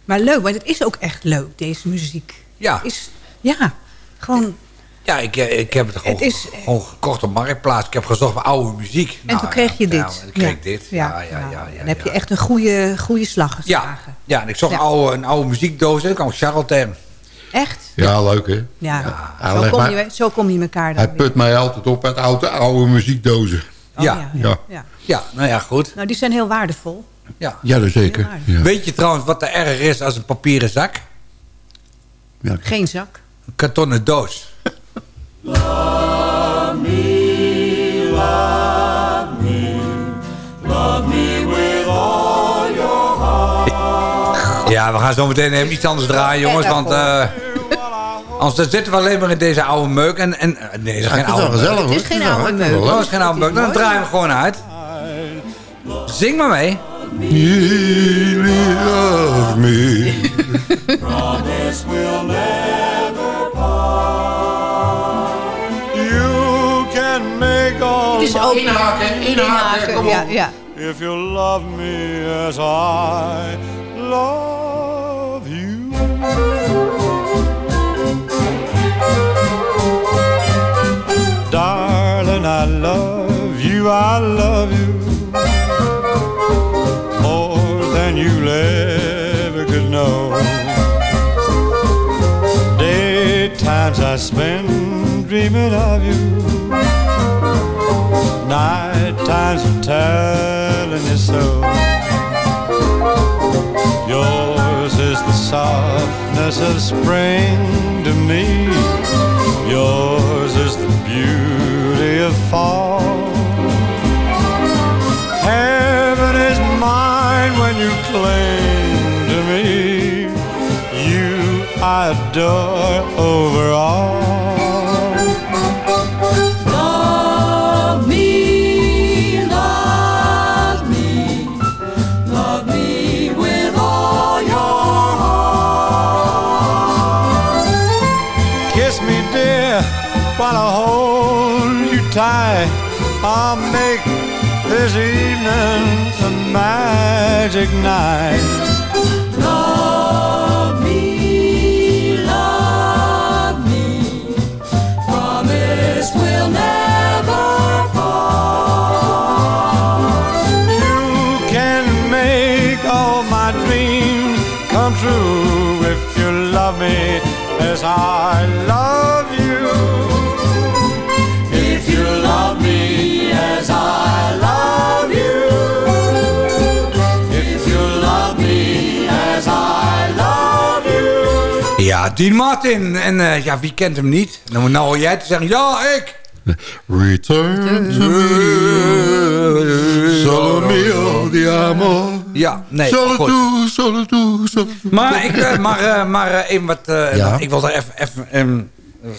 Maar leuk, want het is ook echt leuk, deze muziek. Ja. Is, ja, gewoon... ja, ik, ik heb het gewoon, Het is- gewoon gekocht op Marktplaats. Ik heb gezocht naar oude muziek. En toen kreeg je dit. Ja, en toen kreeg ik dit. Ja, ja, ja. ja, Dan heb je echt een goede, goede slag ja, geslagen. ja, en ik zocht Ja. Oude, een oude muziekdoos en dan kwam ik. Echt? Ja, leuk hè? Ja, zo, kom je, zo kom je elkaar dan Hij put mij altijd op uit oude, oude muziekdozen. Oh, ja. Ja. Ja. ja, nou ja, goed. Nou, die zijn heel waardevol. Ja, Ja, dat zeker. Ja. Weet je trouwens wat er erger is als een papieren zak? Geen zak. Een kartonnen doos. Ja, we gaan zo meteen even iets anders draaien, jongens. Want eh anders dan zitten we alleen maar in deze oude meuk. En, en, eh, nee, dat is geen oude gezellig, meuk. Het is geen Het is wel oude meuk. Oh, dat is geen oude meuk. Dan draaien we gewoon uit. Zing maar mee. You love me. You can make all Het is ook... Inhaken, inhaken, kom op. Ja, ja. If you love me as I love you. You, I love you more than you'll ever could know. Daytimes I spend dreaming of you. Night times I'm telling you so. Yours is the softness of spring to me. Yours is the beauty of fall. You cling to me. You I adore over all. Love me, love me, love me with all your heart. Kiss me, dear, while I hold you tight. I'll make this evening's a magic night. Love me, love me, promise we'll never part. You can make all my dreams come true if you love me as I love Ja, Dean Martin. En eh, ja, wie kent hem niet? Dan moet nou hoor jij te zeggen, ja, ik. Return to me. Solo mio di amor. Ja, nee, Solo goed. tu, solo tu, solo tu. Maar, ik, eh, maar, eh, maar eh, even wat... eh, Ja. Ik wil er even... even ehm,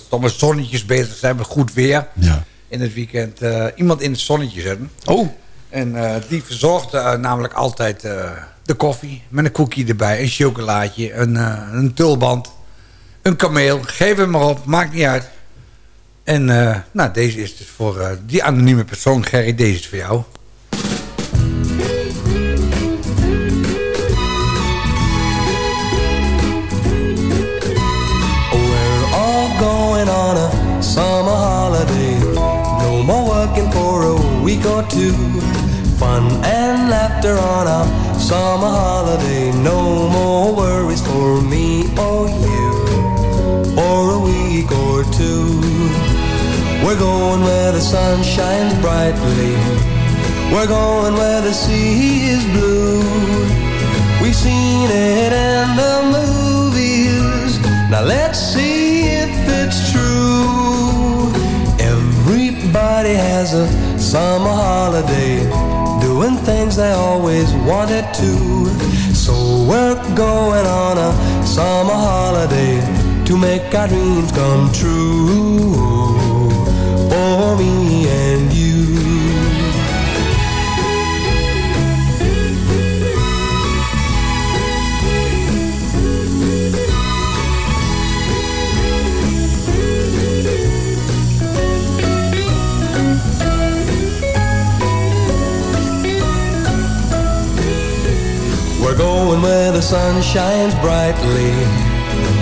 toch met zonnetjes bezig zijn met goed weer. Ja. In het weekend eh, iemand in het zonnetje zetten. Oh. En eh, die verzorgt eh, namelijk altijd eh, de koffie. Met een koekje erbij. Een chocolaatje. Een, eh, een tulband. Een kameel. Geef hem maar op. Maakt niet uit. En eh, nou, deze is dus voor eh, die anonieme persoon. Gerry, deze is voor jou. We're all going on a summer holiday. No more working for a week or two. Fun and laughter on a summer holiday. No more worries for me or you. For a week or two. We're going where the sun shines brightly. We're going where the sea is blue. We've seen it in the movies. Now let's see if it's true. Everybody has a summer holiday, doing things they always wanted to. So we're going on a summer holiday to make our dreams come true for me and you. We're going where the sun shines brightly.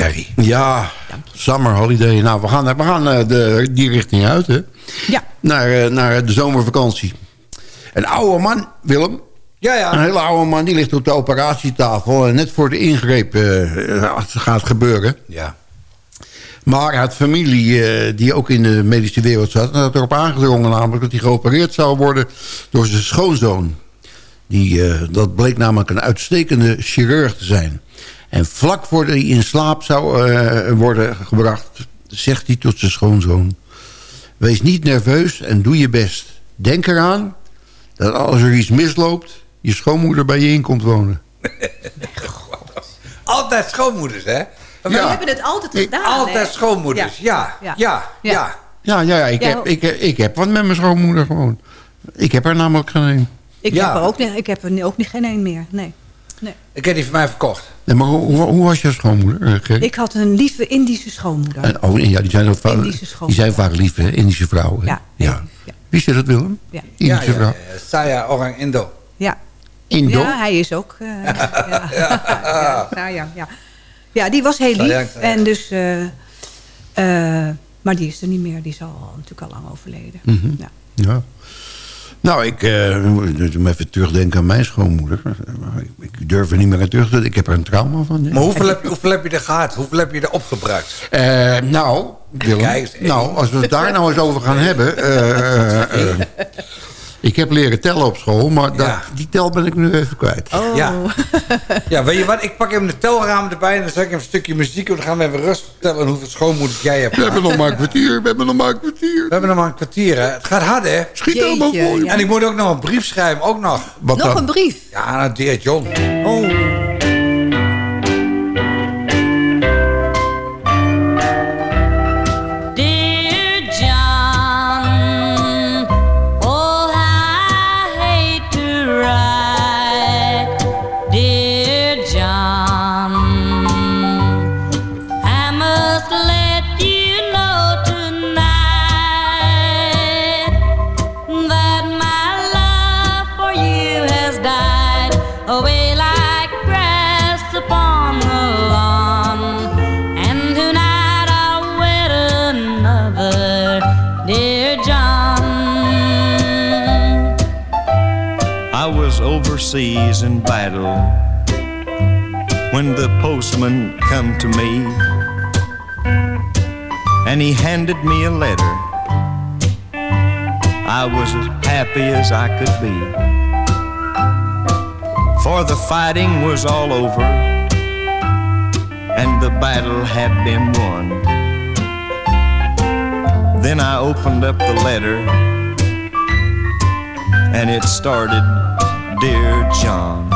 Gerry. Ja, summer holiday. Nou, we gaan, we gaan eh, de, die richting uit, hè? Ja. Naar, eh, naar de zomervakantie. Een oude man, Willem. Ja, ja. Een hele oude man, die ligt op de operatietafel. En net voor de ingreep eh, gaat gebeuren. Ja. Maar hij had familie eh, die ook in de medische wereld zat. En had erop aangedrongen namelijk dat hij geopereerd zou worden door zijn schoonzoon. Die, eh, dat bleek namelijk een uitstekende chirurg te zijn. En vlak voordat hij in slaap zou eh, worden gebracht... zegt hij tot zijn schoonzoon... Wees niet nerveus en doe je best. Denk eraan dat als er iets misloopt... je schoonmoeder bij je in komt wonen. Altijd schoonmoeders, hè? We hebben het altijd gedaan. Altijd hè? schoonmoeders, ja. Ja, ja, ja. Ja, ja, ja, ik. Heb, ik, ik heb wat met mijn schoonmoeder gewoon. Ik heb er namelijk geen een. Ik, Ja. heb er ook, niet- ik heb er nu ook niet geen één meer. Nee. Nee. Ik heb die van mij verkocht. Nee, maar hoe, hoe, hoe was je schoonmoeder? eh? Ik had een lieve Indische schoonmoeder. En- oh, ja, die zijn, ook vaak, die zijn vaak lief, hè? Indische vrouwen. Ja, Wie is dat, Willem? Ja. Indische ja, vrouw. ja. Saya Orang Indo. Ja. Indo? Ja, hij is ook. eh, ja. Ja, nou ja, ja. ja, die was heel lief. Sayang, sayang. En dus, eh, eh, maar die is er niet meer. Die is al, natuurlijk al lang overleden. Mhm. ja. Ja. Nou, ik eh, moet me even terugdenken aan mijn schoonmoeder. Ik, durf er niet meer aan terug te Ik heb er een trauma van. Maar hoeveel heb, je, hoeveel heb je er gehad? Hoeveel heb je er opgebruikt? Eh, nou, Willem, Kijk nou, als we het daar nou eens over gaan hebben... eh, eh, eh, ik heb leren tellen op school, maar dat, Ja. die tel ben ik nu even kwijt. Oh. Ja. ja, weet je wat? Ik pak even de telraam erbij en dan zet ik even een stukje muziek op. Dan gaan we even rustig tellen hoeveel schoonmoeders jij hebt. We hebben nog maar een kwartier, we hebben nog maar een kwartier. We hebben nog maar een kwartier, hè? Het gaat hard, hè? Schiet allemaal voor je. ja. En ik moet ook nog een brief schrijven, ook nog. Wat Nog dan? een brief. Ja, naar Dear John. Oh. In battle when the postman come to me and he handed me a letter. I was as happy as I could be. For the fighting was all over and the battle had been won. Then I opened up the letter and it started, Dear John.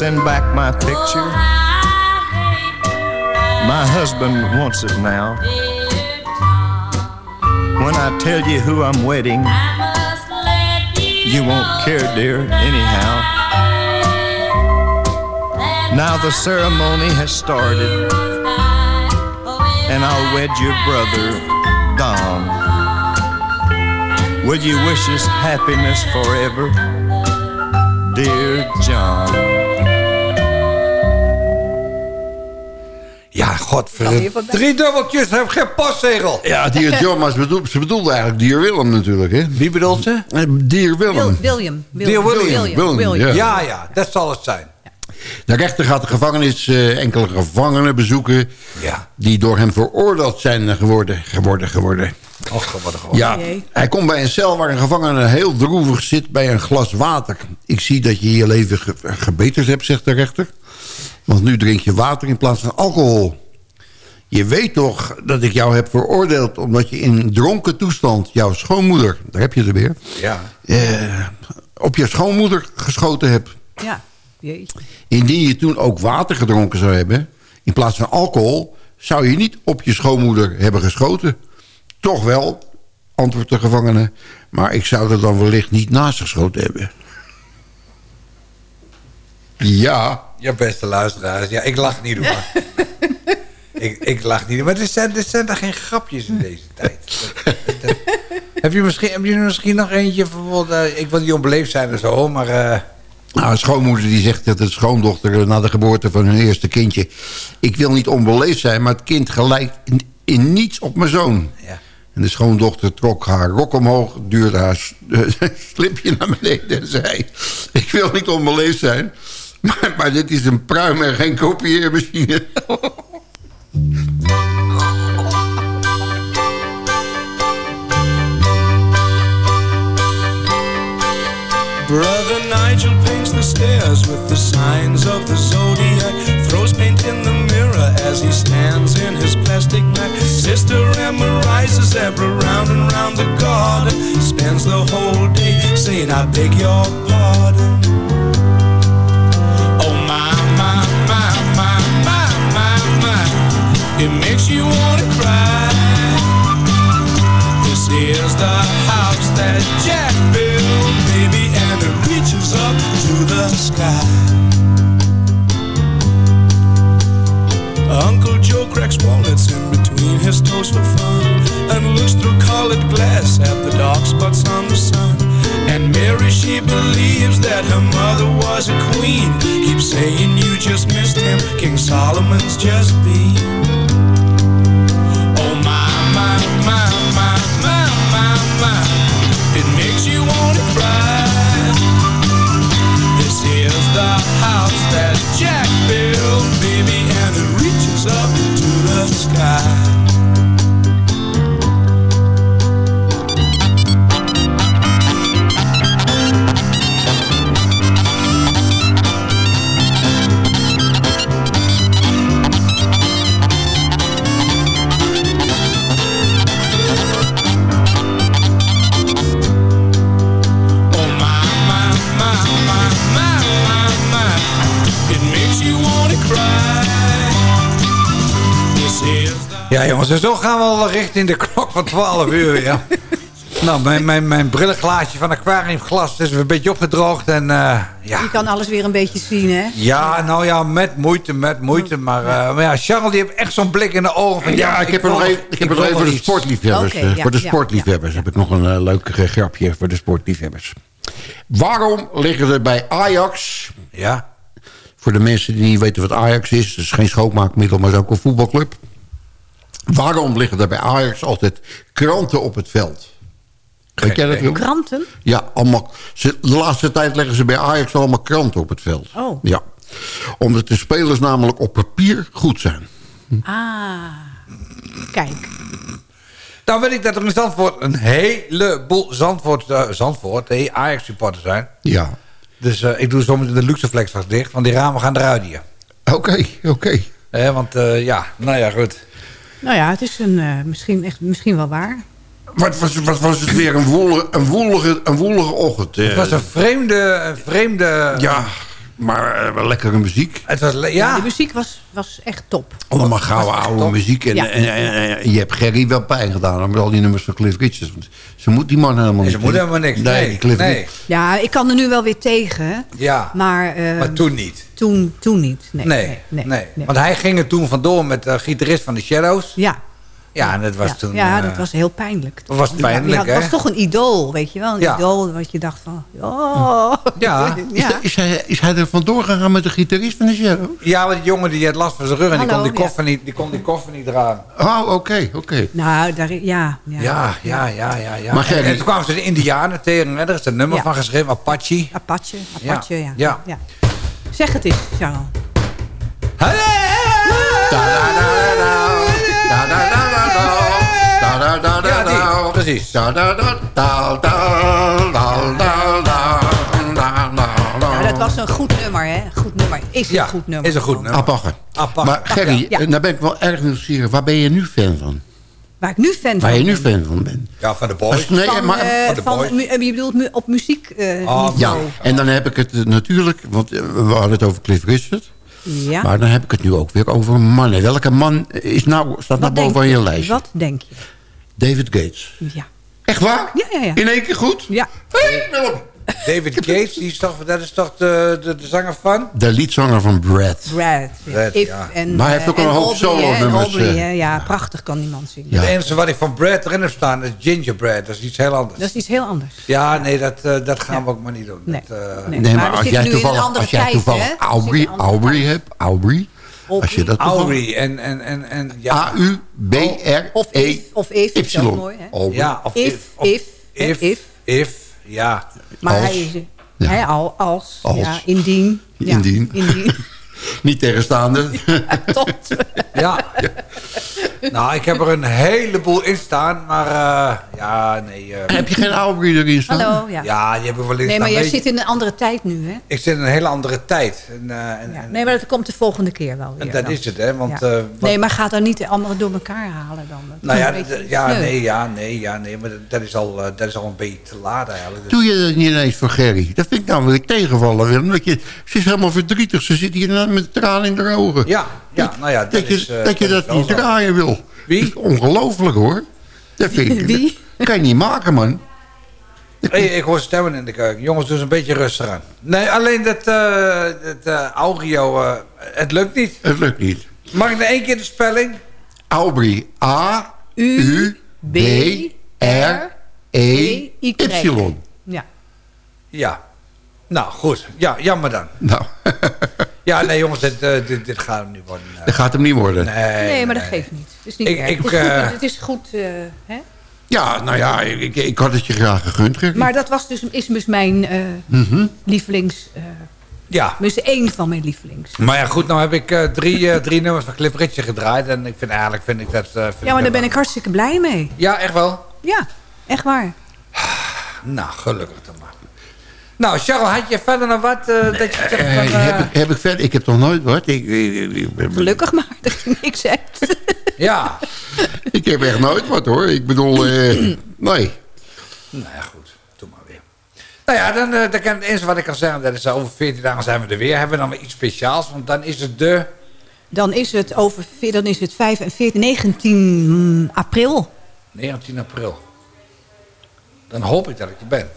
Send back my picture? My husband wants it now. When I tell you who I'm wedding, you won't care, dear, anyhow. Now the ceremony has started, and I'll wed your brother, Don. Will you wish us happiness forever, dear John? Godverdomme. Drie dubbeltjes, heb geen postzegel. Ja, Dier John, maar ze bedoelde, ze bedoelde eigenlijk Dier Willem natuurlijk, hè? Wie bedoelt ze? Eh, Dier Willem. William. Dear William. William, Ja. ja. ja, ja, dat zal het zijn. De rechter gaat de gevangenis eh, enkele gevangenen bezoeken... Ja. die door hem veroordeeld zijn geworden. geworden, geworden. Och, geworden, geworden. Ja, hij komt bij een cel waar een gevangene heel droevig zit bij een glas water. Ik zie dat je je leven ge gebeterd hebt, zegt de rechter. Want nu drink je water in plaats van alcohol. Je weet toch dat ik jou heb veroordeeld... omdat je in dronken toestand jouw schoonmoeder... daar heb je ze weer... Ja. eh, op je schoonmoeder geschoten hebt. Ja, jeetje. Indien je toen ook water gedronken zou hebben... in plaats van alcohol... zou je niet op je schoonmoeder hebben geschoten. Toch wel, antwoordt de gevangene... maar ik zou er dan wellicht niet naast geschoten hebben. Ja, Ja, beste luisteraars. Ja, ik lach niet hoor. ik, ik lach niet. Maar er zijn, er zijn er geen grapjes in deze tijd. Dat- dat- heb, je misschien, heb je misschien nog eentje? Bijvoorbeeld, eh, ik wil niet onbeleefd zijn en zo, maar... eh, nou, een schoonmoeder die zegt dat de schoondochter... na de geboorte van hun eerste kindje... ik wil niet onbeleefd zijn, maar het kind gelijkt in, in niets op mijn zoon. Ja. En de schoondochter trok haar rok omhoog... duurde haar slipje naar beneden en zei... ik wil niet onbeleefd zijn... maar, maar dit is een pruim en geen kopieermachine. Brother Nigel paints the stairs with the signs of the zodiac. Throws paint in the mirror as he stands in his plastic bag. Sister Emma rises ever round and round the garden. Spends the whole day saying, I beg your pardon. Oh my, my, my, my, my, my, my. It makes you wanna cry. This is the house that Jack built, up to the sky. Uncle Joe cracks walnuts in between his toes for fun and looks through colored glass at the dark spots on the sun. And Mary, she believes that her mother was a queen. Keeps saying you just missed him, King Solomon's just been. Oh my, my, my, my, my, my, my. It makes you wanna cry. The house that Jack built, baby, and it reaches up to the sky. Ja jongens, en zo gaan we al richting de klok van 12 uur. Ja. nou, mijn, mijn, mijn brillenglaasje van aquariumglas is weer een beetje opgedroogd. En eh, ja, Je kan alles weer een beetje zien, hè? ja, nou ja, met moeite, met moeite. Maar, eh, maar ja, Charles die heeft echt zo'n blik in de ogen van... Ja, ik heb er nog even, ik heb er nog even voor de sportliefhebbers. Ja, voor de ja, sportliefhebbers heb ik nog een eh, leuk grapje voor de sportliefhebbers. Waarom liggen er bij Ajax... Ja, Voor de mensen die niet weten wat Ajax is... het is geen schoonmaakmiddel, maar het is ook een voetbalclub. Waarom liggen er bij Ajax altijd kranten op het veld? Weet jij dat? Kranten? Ja, allemaal, ze, de laatste tijd leggen ze bij Ajax allemaal kranten op het veld. Oh. Ja, omdat de spelers namelijk op papier goed zijn. Ah, kijk. nou weet ik dat er in Zandvoort een heleboel Zandvoort, eh, Zandvoort hey, Ajax-supporters zijn. Ja. Dus eh, ik doe zometeen de Luxeflex vast dicht, want die ramen gaan eruit hier. Oké, oké. Eh, want eh, ja, nou ja, goed. Nou ja, het is een, eh, misschien, echt, misschien wel waar. Wat was, wat was het weer een woelige, een woelige, een woelige ochtend. eh. Het was een vreemde, een vreemde Ja. Maar eh, wel lekkere muziek. Het was, Ja, de muziek was, was echt top. Allemaal gouden oude muziek. En, Ja. en, en- en je hebt Gerry wel pijn gedaan met al die nummers van Cliff Richards. Want ze moet die man helemaal niet. ze moet helemaal niks. Nee, Nee, Cliff nee. Ja, ik kan er nu wel weer tegen. Ja, Maar, eh, maar toen niet. Toen, toen niet. Nee, Nee, nee, Want hij ging er toen vandoor met de gitarist van de Shadows. Ja. Ja, en dat was ja, toen... ja, eh, dat was heel pijnlijk. dat was pijnlijk, ja, hè? Het was toch een idool, weet je wel. Een Ja. idool wat je dacht van... Oh. Ja. Is, is, hij, is hij er vandoor gegaan met de gitarist van de? Ja, want die jongen die had last van zijn rug en die, Hallo, kon die, ja. koffer niet, die kon die koffer niet dragen. Oh, oké, oké. Nou, daar, ja, ja. Ja, ja, ja, ja. ja. Maar en, en toen kwamen ze de Indianen tegen. Hè? Er is een nummer Ja. van geschreven, Apache. Apache, Apache, ja. Ja. ja. Zeg het eens, Charles. Ja, die, precies. Nou, dat was een goed nummer, hè? Goed nummer. Is een Ja, goed nummer. is een goed nummer. Apagge. Maar Gerry, Ja. eh, nou ben ik wel erg nieuwsgierig. Waar ben je nu fan van? Waar ik nu fan van Waar je nu ben. fan van bent? Ja, van de boys. Nee, Van, maar, eh, Van de boys. eh, je bedoelt op muziek eh, Ah, ja, en dan heb ik het eh, natuurlijk... Want eh, we hadden het over Cliff Richard. Ja. Maar dan heb ik het nu ook weer over mannen. Welke man is nou, staat nou Wat denk bovenaan je je? lijstje? Wat denk je? David Gates. Ja. Echt waar? Ja, ja, ja. In één keer goed? Ja. Hey, Willem. David Gates, die is toch, dat is toch de, de, de zanger van? De liedzanger van Brad. Brad. Brad, If ja. en, Maar hij heeft ook eh, een en hoop solo-nummers, Aubrey, eh. Ja, prachtig kan die man zingen. Ja. Het enige wat ik van Brad erin heb staan is Gingerbread. Dat is iets heel anders. Dat is iets heel anders. Ja, nee, dat, eh, dat gaan we ook maar niet doen. Nee. Dat, eh, Nee. Nee, Maar als jij nu in een toevallig, als jij toevallig Aubrey, Aubrey hebt, Aubrey, als je dat. Aubrey en, en, en, en ja. A-U-B-R-E-Y. Of if, of if is ook mooi, hè? Ja, of If, if. of if, if, if. if, ja. Maar Als. hij is... Ja. Hij al, als, Als. Ja, indien. Ja, Indien. indien. Niet tegenstaande. Tot. Ja. Nou, ik heb er een heleboel in staan, maar eh, ja, nee. eh, Heb je geen Aubrey erin staan? Hallo, ja. ja, die hebben we wel eens Nee, maar jij zit in een andere tijd nu, hè? Ik zit in een hele andere tijd. En, eh, en, Ja. Nee, maar dat komt de volgende keer wel weer. en dat dan. is het, hè. Want, Ja. eh, wat- Nee, maar ga dan niet allemaal door elkaar halen dan. Dat nou ja, ja, sneu. nee, ja, nee, ja, nee, maar dat- dat is al, dat is al een beetje te laat eigenlijk. Dus- Doe je dat niet ineens voor Gerry? Dat vind ik nou weer tegenvallen, Willem. Dat je, ze is helemaal verdrietig. Ze zit hier met tranen in de ogen. Ja, ja, nou ja, dat, dat, je, is... eh, dat je dat niet zo. draaien wil. Wie? Ongelooflijk, hoor. Dat vind ik... Wie? Dat kan je niet maken, man. Hey, ik hoor stemmen in de keuken. Jongens, doe eens een beetje rustig aan. Nee, alleen dat, eh eh, eh, het lukt niet. Het lukt niet. Mag ik nog één keer de spelling? Aubrey. A-U-B-R-E-Y. Ja. Ja. Nou, goed. Ja, jammer dan. Nou, Ja, nee jongens, dit, eh, dit, dit gaat hem niet worden. eh. dat gaat hem niet worden. Nee, Nee, maar dat geeft niet. Het is niet Ik- erg. ik, het, is eh, goed, het is goed, eh, hè? Ja, nou ja, ik, ik had het je graag gegund, Gerry. Maar dat was dus, is dus mijn eh, Mhm. lievelings... eh Ja. dus één van mijn lievelings. Maar ja, goed, nou heb ik eh, drie, eh, drie nummers van Cliff Richard gedraaid. En ik vind eigenlijk, vind ik dat... eh, vind Ja, maar daar ben ik hartstikke blij mee. Ja, echt wel? Ja, echt waar. Nou, gelukkig dan maar. Nou, Charles, had je verder nog wat eh, dat je zegt Eh, van... eh, heb, ik, heb ik verder? Ik heb nog nooit wat. Ik, ik, ik- ik- Gelukkig maar dat je niks hebt. Ja. ik heb echt nooit wat, hoor. Ik bedoel, eh, nee. Nou ja, goed. Doe maar weer. Nou ja, dan, dan kan het enige wat ik kan zeggen... dat is over 14 dagen zijn we er weer. Hebben we dan weer iets speciaals? Want dan is het de... Dan is het, over, dan is het 5 en 14, 19 april. 19 april. Dan hoop ik dat ik er ben.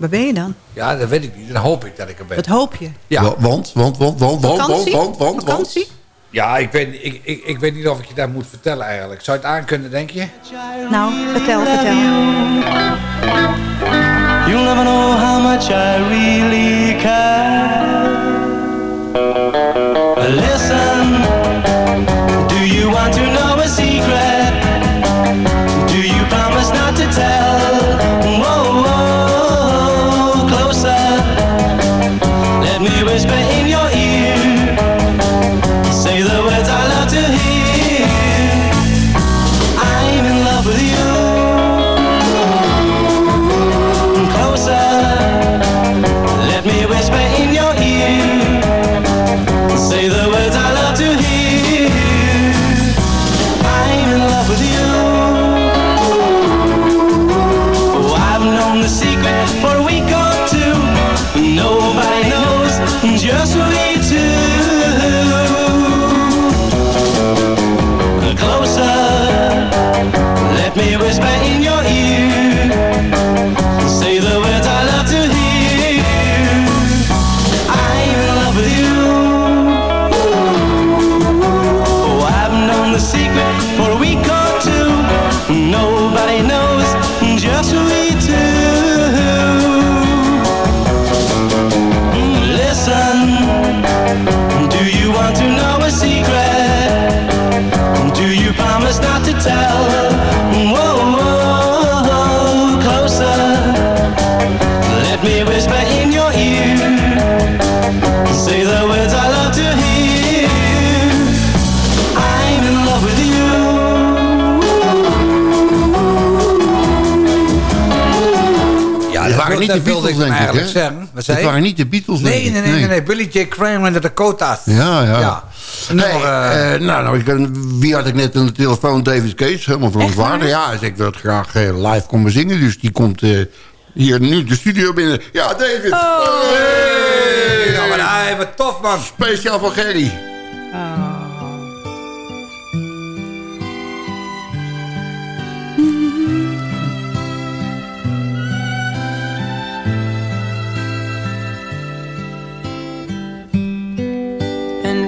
Waar ben je dan? Ja, dat weet ik niet. Dan hoop ik dat ik er ben. Wat hoop je? Ja. Wa- Want, want, want, want, want, want, Vakantie? want, want, want. Vakantie? Ja, ik weet, ik, ik, ik weet niet of ik je dat moet vertellen eigenlijk. Zou je het aankunnen, denk je? Nou, vertel, vertel. You'll never know how much I really care. De Beatles, denk ik, eigenlijk hè? zeggen. Wat Het zei je? waren niet de Beatles, denk Nee, ik. nee, nee, nee, nee. Billy J. Kramer en de Dakota's. Ja, ja. Ja. Nee, eh, eh, nou, nou ik, ben- wie had ik net aan de telefoon? David Case, helemaal van ons waarde. Ja, hij zegt dat graag eh, live kon zingen. Dus die komt hier nu de studio binnen. Ja, David. Oh. Hey, ja, maar hij, wat tof, man. Speciaal voor Gerry.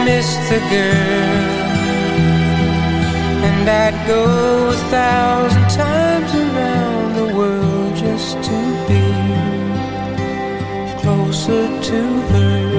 I miss the girl, and I'd go a thousand times around the world just to be closer to her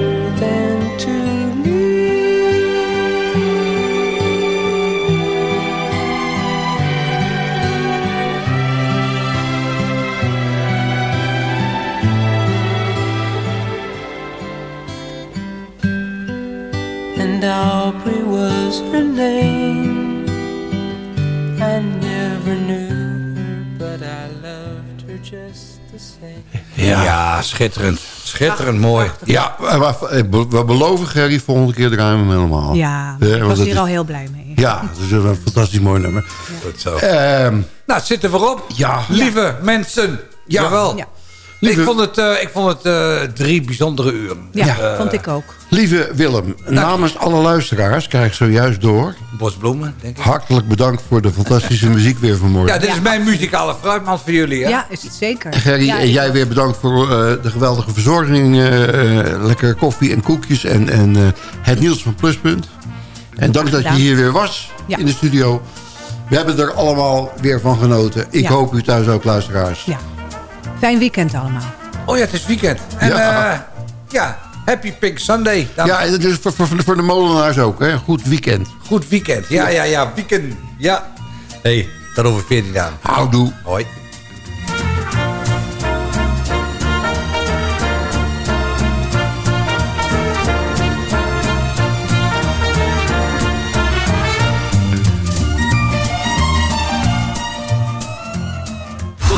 schitterend. Schitterend mooi. Ja, we, we- we beloven Gerry, volgende keer draaien we hem helemaal. Ja, Eh, ik was hier is- al heel blij mee. Ja, dat is een fantastisch mooi nummer. Goed zo. Ehm, nou, het zit er weer op. Ja. Lieve mensen. Ja. Jawel. Ja. Ik vond het, eh, ik vond het eh, drie bijzondere uren. Ja, Eh, vond ik ook. Lieve Willem, namens alle luisteraars krijg ik zojuist door. Bosbloemen, denk ik. Hartelijk bedankt voor de fantastische muziek weer vanmorgen. Ja, dit is mijn muzikale fruitmand voor jullie, hè? Ja, is het zeker. Gerry, Ja, en jij ook. weer bedankt voor eh, de geweldige verzorging. eh, eh, lekkere koffie en koekjes en, en eh, het nieuws van Pluspunt. En dank dat je hier weer was Ja. in de studio. We hebben er allemaal weer van genoten. Ik Ja. hoop u thuis ook, luisteraars. Ja. Fijn weekend allemaal. Oh ja, het is weekend. En Ja. ja, ja Happy Pink Sunday. Dan Ja, dat is voor, voor, voor de molenaars ook. Hè? Goed weekend. Goed weekend. Ja, ja, ja, weekend. Ja. hey, dat over 14 dagen. Houdoe. Hoi.